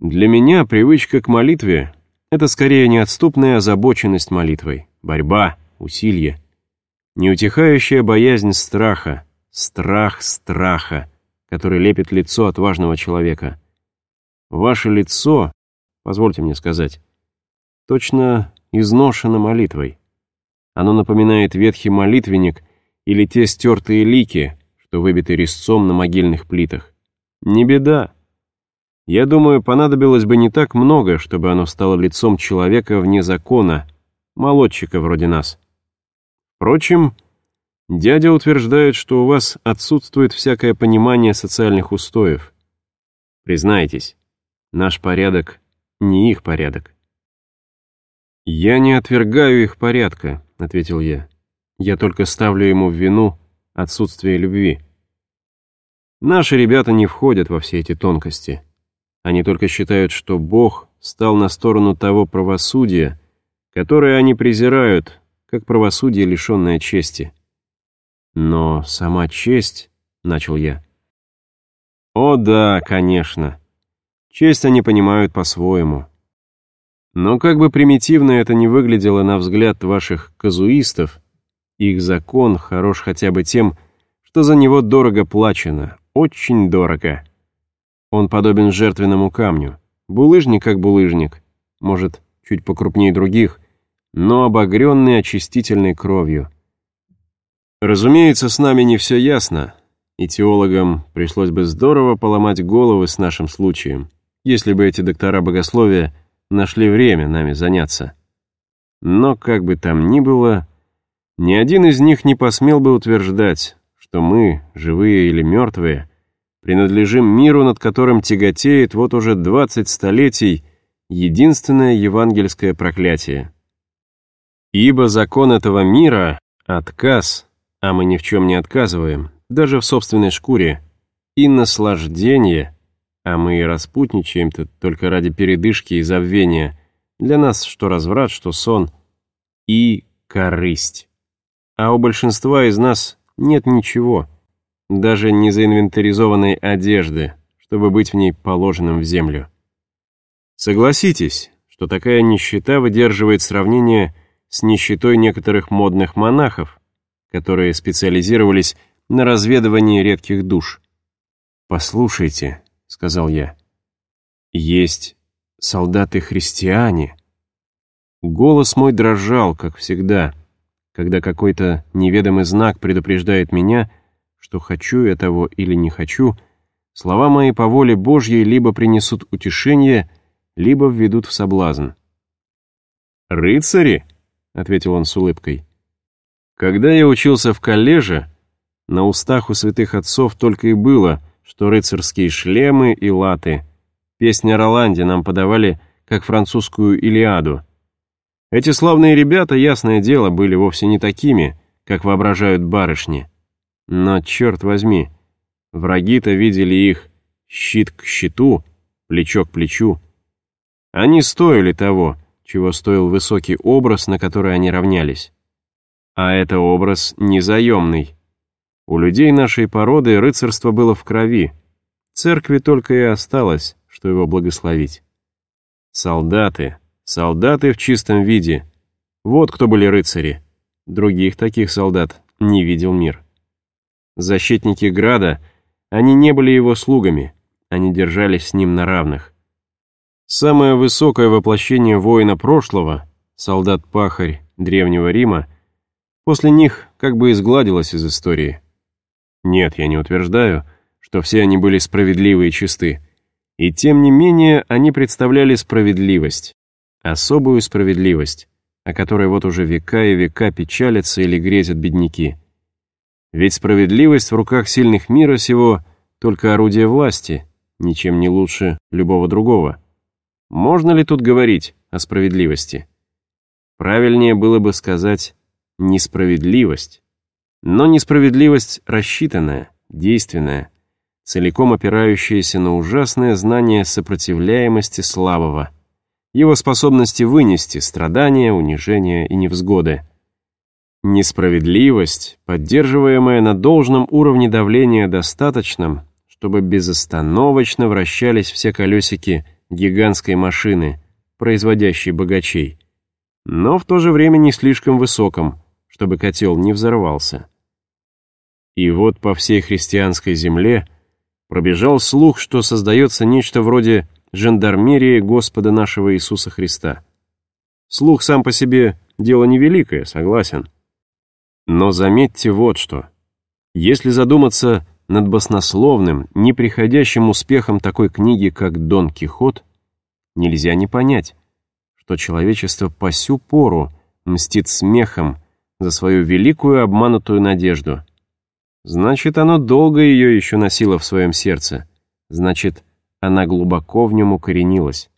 Для меня привычка к молитве — это скорее неотступная озабоченность молитвой, борьба, усилие, неутихающая боязнь страха, страх страха, который лепит лицо отважного человека. Ваше лицо, позвольте мне сказать, точно изношено молитвой. Оно напоминает ветхий молитвенник или те стертые лики, что выбиты резцом на могильных плитах. Не беда. Я думаю, понадобилось бы не так много, чтобы оно стало лицом человека вне закона, молодчика вроде нас. Впрочем, дядя утверждает, что у вас отсутствует всякое понимание социальных устоев. Признайтесь, наш порядок не их порядок. «Я не отвергаю их порядка», — ответил я. «Я только ставлю ему в вину отсутствие любви». Наши ребята не входят во все эти тонкости. Они только считают, что Бог стал на сторону того правосудия, которое они презирают, как правосудие, лишенное чести. Но сама честь, — начал я. О да, конечно. Честь они понимают по-своему. Но как бы примитивно это ни выглядело на взгляд ваших казуистов, их закон хорош хотя бы тем, что за него дорого плачено, очень дорого. Он подобен жертвенному камню. Булыжник как булыжник, может, чуть покрупнее других, но обогренный очистительной кровью. Разумеется, с нами не все ясно, и теологам пришлось бы здорово поломать головы с нашим случаем, если бы эти доктора богословия нашли время нами заняться. Но, как бы там ни было, ни один из них не посмел бы утверждать, что мы, живые или мертвые, принадлежим миру, над которым тяготеет вот уже 20 столетий единственное евангельское проклятие. Ибо закон этого мира — отказ, а мы ни в чем не отказываем, даже в собственной шкуре, и наслаждение, а мы и распутничаем-то только ради передышки и забвения, для нас что разврат, что сон, и корысть. А у большинства из нас нет ничего, даже не заинвентаризованной одежды, чтобы быть в ней положенным в землю. Согласитесь, что такая нищета выдерживает сравнение с нищетой некоторых модных монахов, которые специализировались на разведывании редких душ. «Послушайте», — сказал я, — «есть солдаты-христиане». Голос мой дрожал, как всегда, когда какой-то неведомый знак предупреждает меня, что хочу я того или не хочу, слова мои по воле Божьей либо принесут утешение, либо введут в соблазн. «Рыцари?» — ответил он с улыбкой. «Когда я учился в коллеже, на устах у святых отцов только и было, что рыцарские шлемы и латы. Песня о Роланде нам подавали как французскую Илиаду. Эти славные ребята, ясное дело, были вовсе не такими, как воображают барышни. Но, черт возьми, враги-то видели их щит к щиту, плечо к плечу. Они стоили того, чего стоил высокий образ, на который они равнялись. А это образ незаемный. У людей нашей породы рыцарство было в крови. Церкви только и осталось, что его благословить. Солдаты, солдаты в чистом виде. Вот кто были рыцари. Других таких солдат не видел мир. Защитники Града, они не были его слугами, они держались с ним на равных. Самое высокое воплощение воина прошлого, солдат-пахарь Древнего Рима, после них как бы изгладилось из истории. Нет, я не утверждаю, что все они были справедливы и чисты. И тем не менее они представляли справедливость, особую справедливость, о которой вот уже века и века печалятся или грезят бедняки. Ведь справедливость в руках сильных мира сего только орудие власти, ничем не лучше любого другого. Можно ли тут говорить о справедливости? Правильнее было бы сказать «несправедливость». Но несправедливость рассчитанная, действенная, целиком опирающаяся на ужасное знание сопротивляемости слабого, его способности вынести страдания, унижения и невзгоды. Несправедливость, поддерживаемая на должном уровне давления достаточным, чтобы безостановочно вращались все колесики гигантской машины, производящей богачей, но в то же время не слишком высоком, чтобы котел не взорвался. И вот по всей христианской земле пробежал слух, что создается нечто вроде жандармерии Господа нашего Иисуса Христа. Слух сам по себе дело невеликое, согласен. Но заметьте вот что. Если задуматься над баснословным, неприходящим успехом такой книги, как «Дон Кихот», нельзя не понять, что человечество по сю пору мстит смехом за свою великую обманутую надежду. Значит, оно долго ее еще носило в своем сердце. Значит, она глубоко в нем укоренилась.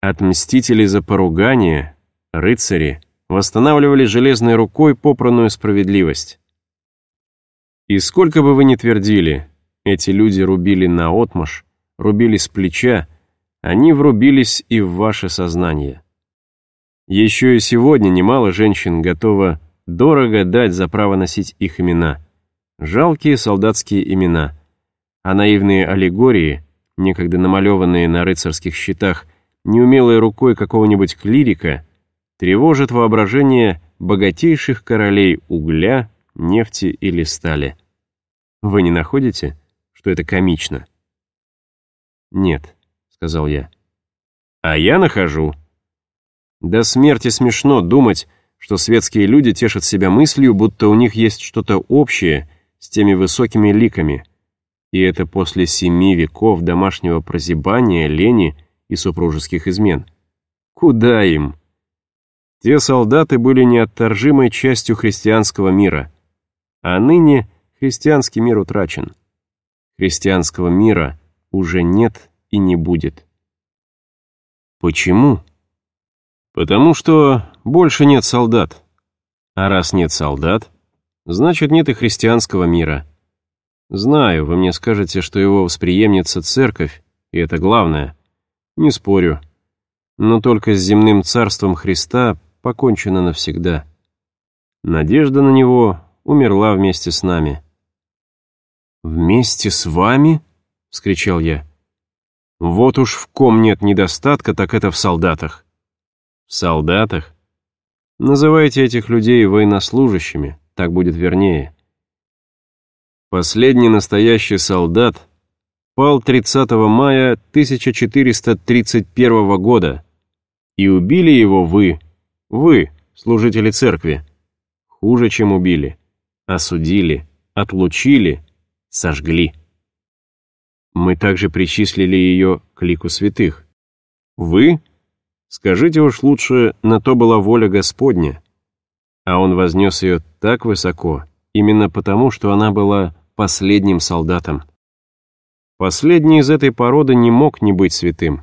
Отмстители за поругание, рыцари, восстанавливали железной рукой попранную справедливость. И сколько бы вы ни твердили, эти люди рубили наотмашь, рубили с плеча, они врубились и в ваше сознание. Еще и сегодня немало женщин готово дорого дать за право носить их имена. Жалкие солдатские имена. А наивные аллегории, некогда намалеванные на рыцарских щитах, неумелой рукой какого-нибудь клирика, тревожат воображение богатейших королей угля, нефти или стали. Вы не находите, что это комично? Нет, сказал я. А я нахожу. До смерти смешно думать, что светские люди тешат себя мыслью, будто у них есть что-то общее с теми высокими ликами. И это после семи веков домашнего прозябания, лени и супружеских измен. Куда им? Те солдаты были неотторжимой частью христианского мира, а ныне христианский мир утрачен. Христианского мира уже нет и не будет. Почему? Потому что больше нет солдат. А раз нет солдат, значит нет и христианского мира. Знаю, вы мне скажете, что его восприемница церковь, и это главное. Не спорю. Но только с земным царством Христа покончено навсегда. Надежда на него умерла вместе с нами. «Вместе с вами?» — вскричал я. «Вот уж в ком нет недостатка, так это в солдатах». «В солдатах?» Называйте этих людей военнослужащими, так будет вернее. Последний настоящий солдат пал 30 мая 1431 года, и убили его вы, вы, служители церкви. Хуже, чем убили. Осудили, отлучили, сожгли. Мы также причислили ее к лику святых. Вы? Скажите уж лучше, на то была воля Господня. А он вознес ее так высоко, именно потому, что она была последним солдатом. Последний из этой породы не мог не быть святым.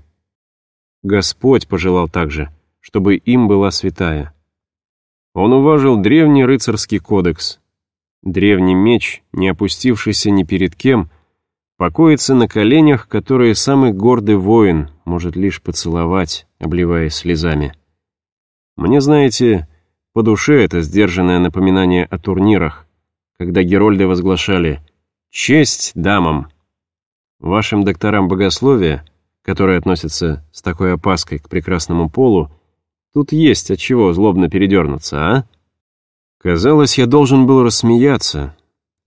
Господь пожелал также, чтобы им была святая. Он уважил древний рыцарский кодекс. Древний меч, не опустившийся ни перед кем, покоится на коленях, которые самый гордый воин может лишь поцеловать, обливаясь слезами. Мне, знаете, по душе это сдержанное напоминание о турнирах, когда герольды возглашали «Честь дамам!». Вашим докторам богословия — которые относятся с такой опаской к прекрасному полу, тут есть от чего злобно передернуться, а? Казалось, я должен был рассмеяться.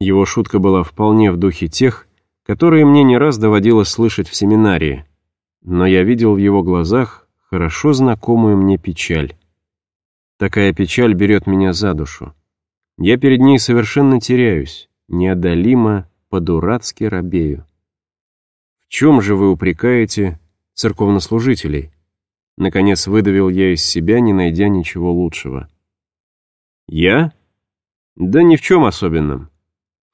Его шутка была вполне в духе тех, которые мне не раз доводилось слышать в семинарии. Но я видел в его глазах хорошо знакомую мне печаль. Такая печаль берет меня за душу. Я перед ней совершенно теряюсь, неодолимо, по-дурацки робею чем же вы упрекаете церковнослужителей?» Наконец выдавил я из себя, не найдя ничего лучшего. «Я? Да ни в чем особенном.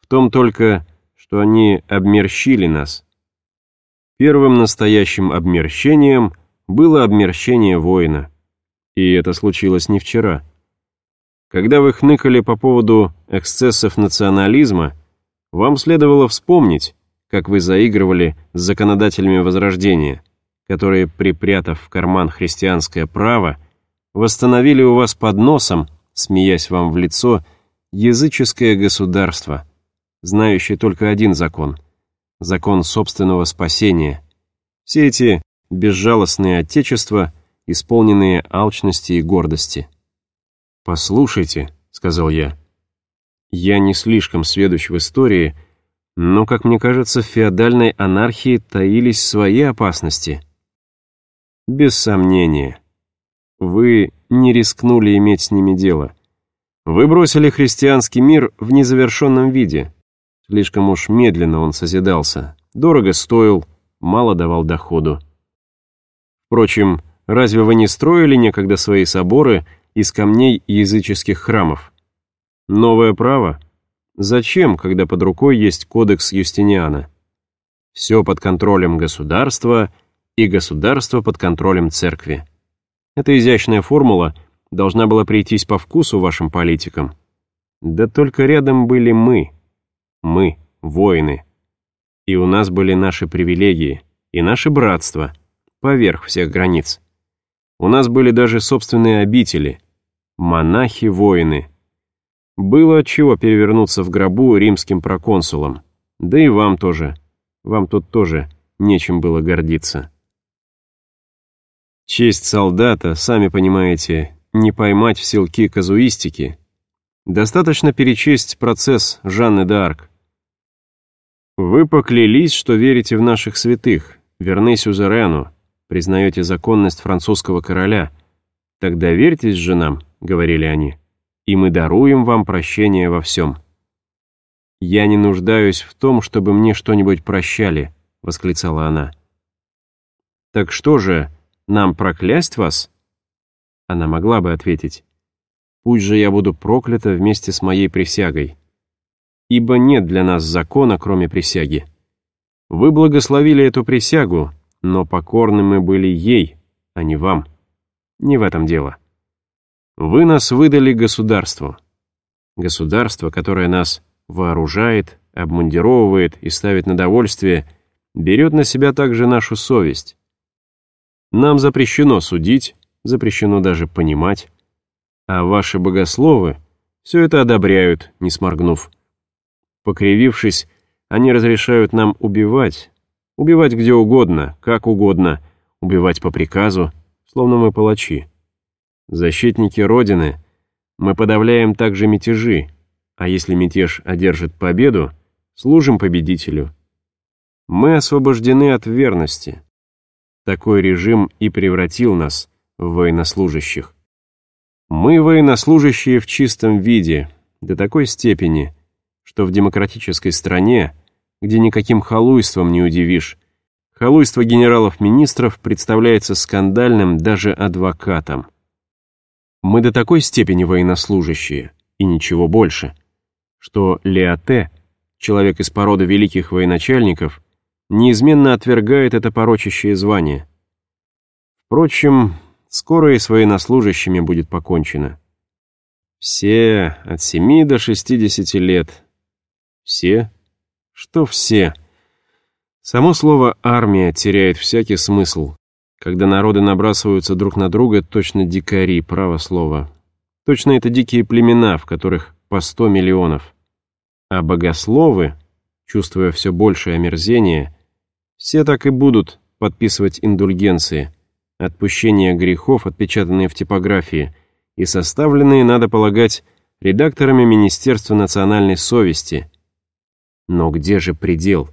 В том только, что они обмерщили нас. Первым настоящим обмерщением было обмерщение воина. И это случилось не вчера. Когда вы хныкали по поводу эксцессов национализма, вам следовало вспомнить, как вы заигрывали с законодателями Возрождения, которые, припрятав в карман христианское право, восстановили у вас под носом, смеясь вам в лицо, языческое государство, знающее только один закон — закон собственного спасения. Все эти безжалостные отечества, исполненные алчности и гордости. «Послушайте», — сказал я, — «я не слишком сведущ в истории, но, как мне кажется, в феодальной анархии таились свои опасности». «Без сомнения. Вы не рискнули иметь с ними дело. Вы бросили христианский мир в незавершенном виде. Слишком уж медленно он созидался, дорого стоил, мало давал доходу. Впрочем, разве вы не строили некогда свои соборы из камней языческих храмов? Новое право? Зачем, когда под рукой есть кодекс Юстиниана? Все под контролем государства и государство под контролем церкви. Эта изящная формула должна была прийтись по вкусу вашим политикам. Да только рядом были мы. Мы, воины. И у нас были наши привилегии и наше братство — поверх всех границ. У нас были даже собственные обители, монахи-воины. Было от чего перевернуться в гробу римским проконсулом. Да и вам тоже. Вам тут тоже нечем было гордиться. Честь солдата, сами понимаете, не поймать в селки казуистики. Достаточно перечесть процесс Жанны д'Арк. Вы поклялись, что верите в наших святых, верны сюзерену, признаете законность французского короля. Так доверьтесь же нам, — говорили они, — и мы даруем вам прощение во всем. «Я не нуждаюсь в том, чтобы мне что-нибудь прощали», — восклицала она. «Так что же, нам проклясть вас?» Она могла бы ответить, «Пусть же я буду проклята вместе с моей присягой, ибо нет для нас закона, кроме присяги. Вы благословили эту присягу, но покорны мы были ей, а не вам. Не в этом дело. Вы нас выдали государству. Государство, которое нас вооружает, обмундировывает и ставит на довольствие, берет на себя также нашу совесть. Нам запрещено судить, запрещено даже понимать, а ваши богословы все это одобряют, не сморгнув. Покривившись, они разрешают нам убивать, Убивать где угодно, как угодно, убивать по приказу, словно мы палачи. Защитники Родины, мы подавляем также мятежи, а если мятеж одержит победу, служим победителю. Мы освобождены от верности. Такой режим и превратил нас в военнослужащих. Мы военнослужащие в чистом виде, до такой степени, что в демократической стране где никаким халуйством не удивишь. Халуйство генералов-министров представляется скандальным даже адвокатам. Мы до такой степени военнослужащие, и ничего больше, что Леоте, человек из породы великих военачальников, неизменно отвергает это порочащее звание. Впрочем, скоро и с военнослужащими будет покончено. Все от 7 до 60 лет. Все что все. Само слово «армия» теряет всякий смысл, когда народы набрасываются друг на друга, точно дикари, право слово. Точно это дикие племена, в которых по сто миллионов. А богословы, чувствуя все большее омерзение, все так и будут подписывать индульгенции, отпущения грехов, отпечатанные в типографии, и составленные, надо полагать, редакторами Министерства национальной совести – но где же предел?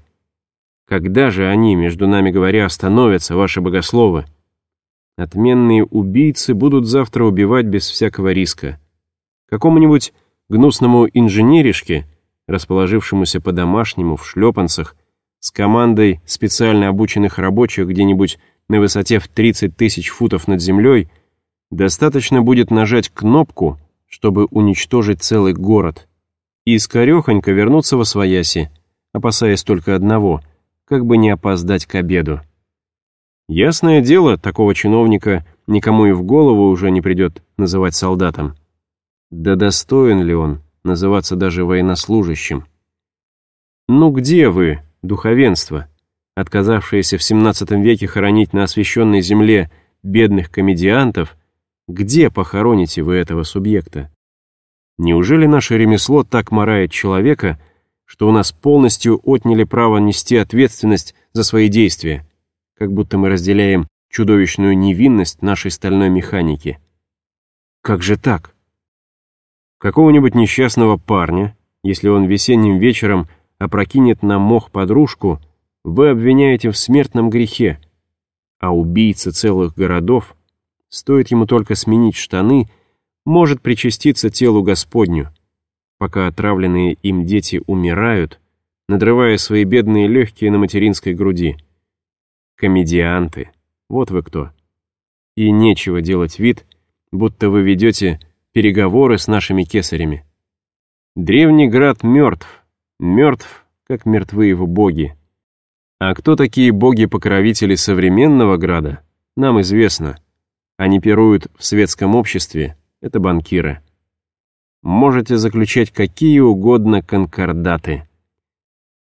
Когда же они, между нами говоря, остановятся, ваши богословы? Отменные убийцы будут завтра убивать без всякого риска. Какому-нибудь гнусному инженеришке, расположившемуся по-домашнему в шлепанцах, с командой специально обученных рабочих где-нибудь на высоте в 30 тысяч футов над землей, достаточно будет нажать кнопку, чтобы уничтожить целый город и скорехонько вернуться во свояси, опасаясь только одного, как бы не опоздать к обеду. Ясное дело, такого чиновника никому и в голову уже не придет называть солдатом. Да достоин ли он называться даже военнослужащим? Ну где вы, духовенство, отказавшееся в XVII веке хоронить на освященной земле бедных комедиантов, где похороните вы этого субъекта? Неужели наше ремесло так морает человека, что у нас полностью отняли право нести ответственность за свои действия? как будто мы разделяем чудовищную невинность нашей стальной механики. Как же так? Какого-нибудь несчастного парня, если он весенним вечером опрокинет на мох подружку, вы обвиняете в смертном грехе, а убийца целых городов, стоит ему только сменить штаны, может причаститься телу Господню, пока отравленные им дети умирают, надрывая свои бедные легкие на материнской груди. Комедианты, вот вы кто. И нечего делать вид, будто вы ведете переговоры с нашими кесарями. Древний град мертв, мертв, как мертвы его боги. А кто такие боги-покровители современного града, нам известно. Они пируют в светском обществе, это банкиры. Можете заключать какие угодно конкордаты.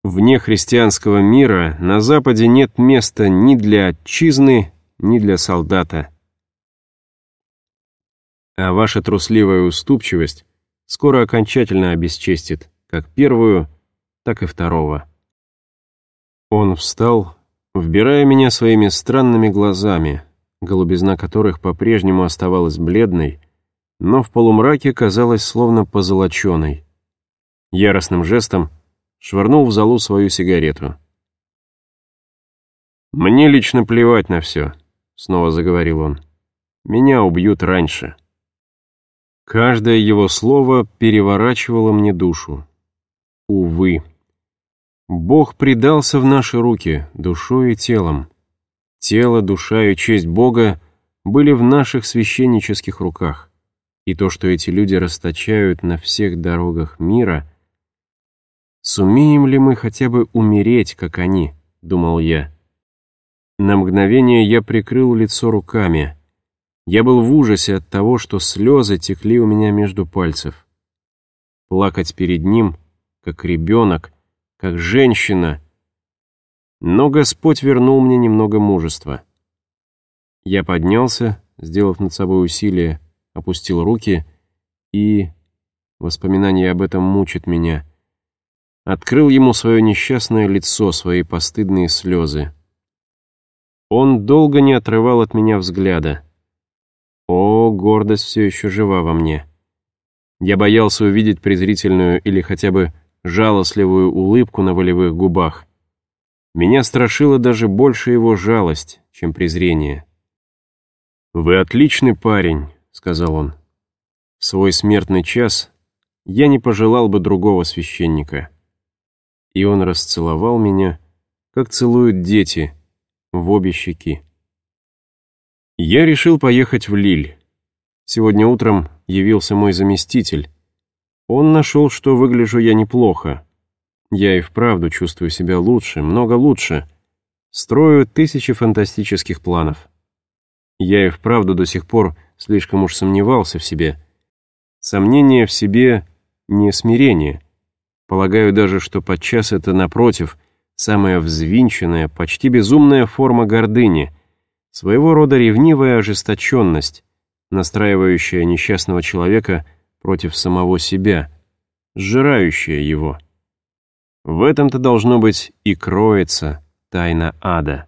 Вне христианского мира на Западе нет места ни для отчизны, ни для солдата. А ваша трусливая уступчивость скоро окончательно обесчестит как первую, так и второго. Он встал, вбирая меня своими странными глазами, голубизна которых по-прежнему оставалась бледной, но в полумраке казалась словно позолоченной. Яростным жестом швырнул в залу свою сигарету. «Мне лично плевать на все», — снова заговорил он. «Меня убьют раньше». Каждое его слово переворачивало мне душу. Увы. Бог предался в наши руки, душой и телом. Тело, душа и честь Бога были в наших священнических руках. И то, что эти люди расточают на всех дорогах мира, сумеем ли мы хотя бы умереть, как они, думал я. На мгновение я прикрыл лицо руками. Я был в ужасе от того, что слезы текли у меня между пальцев. Плакать перед ним, как ребенок, как женщина. Но Господь вернул мне немного мужества. Я поднялся, сделав над собой усилие, опустил руки и... Воспоминание об этом мучит меня. Открыл ему свое несчастное лицо, свои постыдные слезы. Он долго не отрывал от меня взгляда. О, гордость все еще жива во мне. Я боялся увидеть презрительную или хотя бы жалостливую улыбку на волевых губах. Меня страшила даже больше его жалость, чем презрение. «Вы отличный парень», — сказал он. «В свой смертный час я не пожелал бы другого священника». И он расцеловал меня, как целуют дети, в обе щеки. Я решил поехать в Лиль. Сегодня утром явился мой заместитель, он нашел, что выгляжу я неплохо. Я и вправду чувствую себя лучше, много лучше. Строю тысячи фантастических планов. Я и вправду до сих пор слишком уж сомневался в себе. Сомнение в себе — не смирение. Полагаю даже, что подчас это, напротив, самая взвинченная, почти безумная форма гордыни, своего рода ревнивая ожесточенность, настраивающая несчастного человека против самого себя, сжирающая его. В этом-то должно быть и кроется тайна ада.